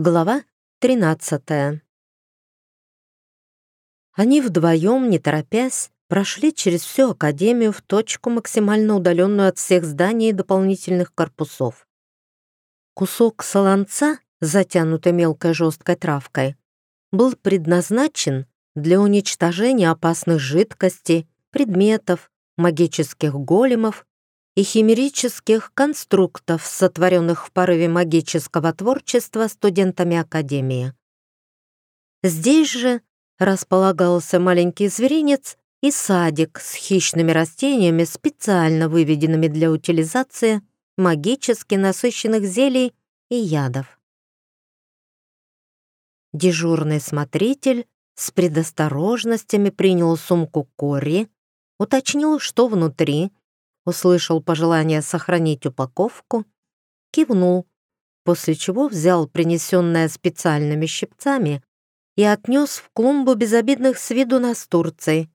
Глава 13 Они вдвоем, не торопясь, прошли через всю Академию в точку, максимально удаленную от всех зданий и дополнительных корпусов. Кусок солонца, затянутый мелкой жесткой травкой, был предназначен для уничтожения опасных жидкостей, предметов, магических големов и химерических конструктов, сотворенных в порыве магического творчества студентами Академии. Здесь же располагался маленький зверинец и садик с хищными растениями, специально выведенными для утилизации магически насыщенных зелий и ядов. Дежурный смотритель с предосторожностями принял сумку Кори, уточнил, что внутри, услышал пожелание сохранить упаковку, кивнул, после чего взял принесенное специальными щипцами и отнес в клумбу безобидных с виду настурций.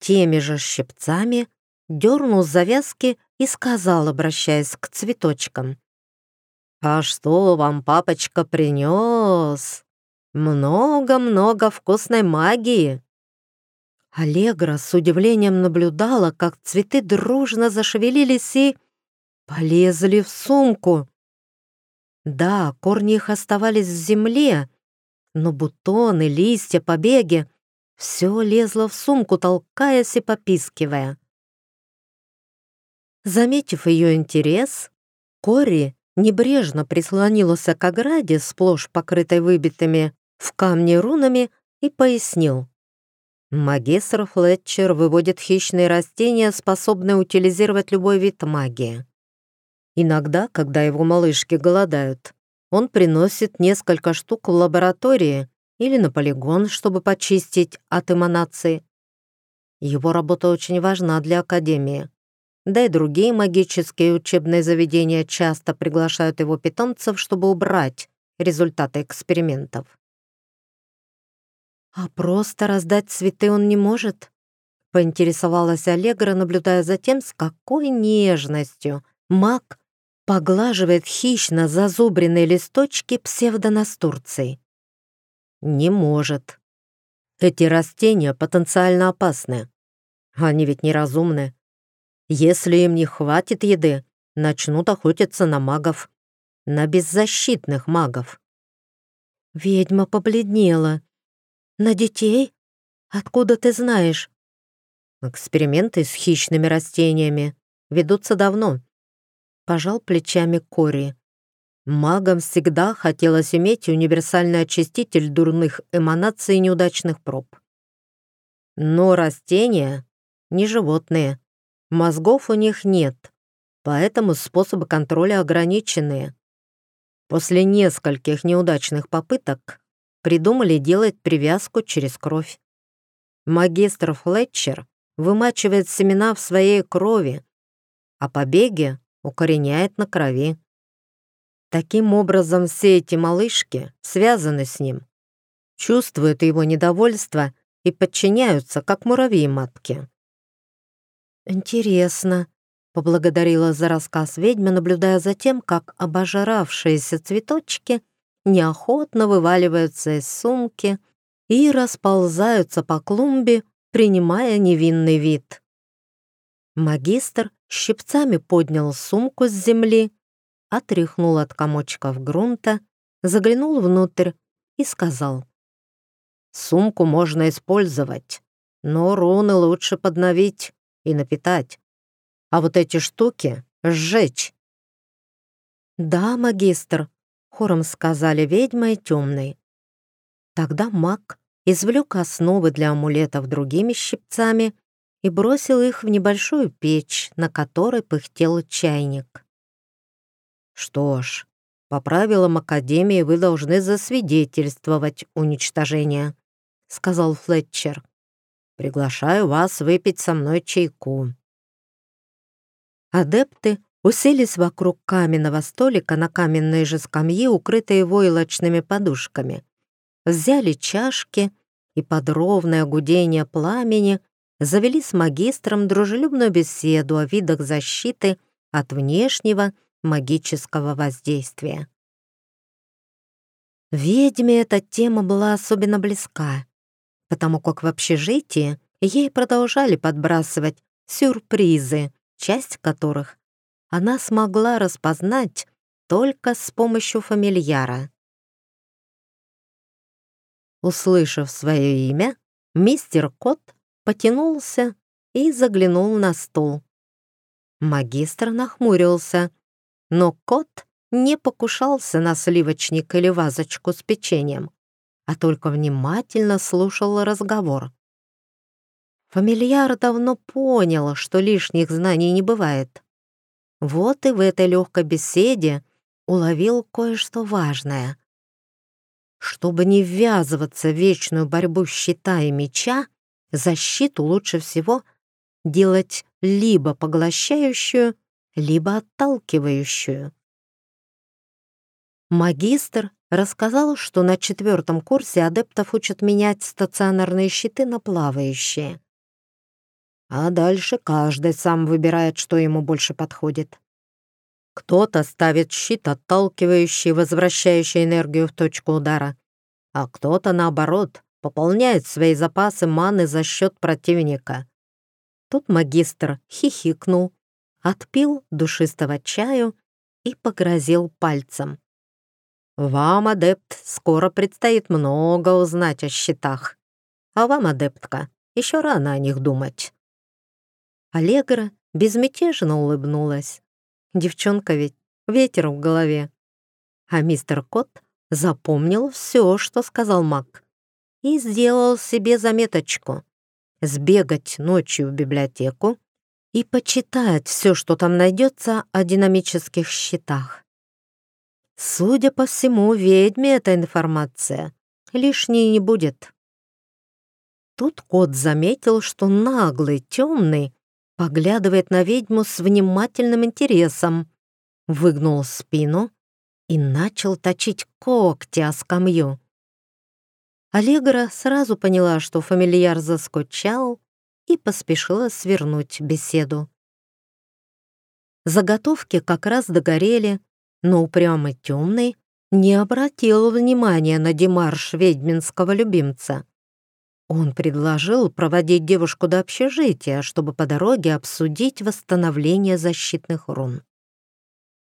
Теми же щипцами дернул завязки и сказал, обращаясь к цветочкам. «А что вам папочка принес? Много-много вкусной магии!» Аллегра с удивлением наблюдала, как цветы дружно зашевелились и полезли в сумку. Да, корни их оставались в земле, но бутоны, листья, побеги — все лезло в сумку, толкаясь и попискивая. Заметив ее интерес, Кори небрежно прислонилась к ограде, сплошь покрытой выбитыми в камне рунами, и пояснил. Магистр Флетчер выводит хищные растения, способные утилизировать любой вид магии. Иногда, когда его малышки голодают, он приносит несколько штук в лаборатории или на полигон, чтобы почистить от эманации. Его работа очень важна для Академии. Да и другие магические учебные заведения часто приглашают его питомцев, чтобы убрать результаты экспериментов. «А просто раздать цветы он не может?» — поинтересовалась Аллегра, наблюдая за тем, с какой нежностью маг поглаживает хищно зазубренные листочки псевдонастурций. «Не может. Эти растения потенциально опасны. Они ведь неразумны. Если им не хватит еды, начнут охотиться на магов. На беззащитных магов». Ведьма побледнела на детей? Откуда ты знаешь? Эксперименты с хищными растениями ведутся давно. Пожал плечами Кори. Магам всегда хотелось иметь универсальный очиститель дурных эманаций и неудачных проб. Но растения не животные. Мозгов у них нет, поэтому способы контроля ограниченные. После нескольких неудачных попыток придумали делать привязку через кровь. Магистр Флетчер вымачивает семена в своей крови, а побеги укореняет на крови. Таким образом, все эти малышки связаны с ним, чувствуют его недовольство и подчиняются, как муравьи матки. «Интересно», — поблагодарила за рассказ ведьма, наблюдая за тем, как обожравшиеся цветочки неохотно вываливаются из сумки и расползаются по клумбе, принимая невинный вид. Магистр щипцами поднял сумку с земли, отряхнул от комочков грунта, заглянул внутрь и сказал. «Сумку можно использовать, но руны лучше подновить и напитать, а вот эти штуки сжечь». «Да, магистр», хором сказали ведьма и темный. Тогда маг извлек основы для амулетов другими щипцами и бросил их в небольшую печь, на которой пыхтел чайник. «Что ж, по правилам Академии вы должны засвидетельствовать уничтожение», — сказал Флетчер. «Приглашаю вас выпить со мной чайку». Адепты уселись вокруг каменного столика на каменные же скамьи, укрытые войлочными подушками. Взяли чашки и под ровное гудение пламени завели с магистром дружелюбную беседу о видах защиты от внешнего магического воздействия. Ведьме эта тема была особенно близка, потому как в общежитии ей продолжали подбрасывать сюрпризы, часть которых она смогла распознать только с помощью фамильяра. Услышав свое имя, мистер Кот потянулся и заглянул на стол. Магистр нахмурился, но кот не покушался на сливочник или вазочку с печеньем, а только внимательно слушал разговор. Фамильяр давно понял, что лишних знаний не бывает. Вот и в этой легкой беседе уловил кое-что важное. Чтобы не ввязываться в вечную борьбу щита и меча, защиту лучше всего делать либо поглощающую, либо отталкивающую. Магистр рассказал, что на четвертом курсе адептов учат менять стационарные щиты на плавающие. А дальше каждый сам выбирает, что ему больше подходит. Кто-то ставит щит, отталкивающий, возвращающий энергию в точку удара, а кто-то, наоборот, пополняет свои запасы маны за счет противника. Тут магистр хихикнул, отпил душистого чаю и погрозил пальцем. «Вам, адепт, скоро предстоит много узнать о щитах. А вам, адептка, еще рано о них думать». Аллегра безмятежно улыбнулась. Девчонка ведь ветер в голове. А мистер Кот запомнил все, что сказал маг, и сделал себе заметочку сбегать ночью в библиотеку и почитать все, что там найдется о динамических щитах. Судя по всему, ведьме эта информация лишней не будет. Тут кот заметил, что наглый, темный поглядывает на ведьму с внимательным интересом, выгнул спину и начал точить когти о скамью. Аллегра сразу поняла, что фамильяр заскучал и поспешила свернуть беседу. Заготовки как раз догорели, но упрямый темный не обратил внимания на демарш ведьминского любимца. Он предложил проводить девушку до общежития, чтобы по дороге обсудить восстановление защитных рун.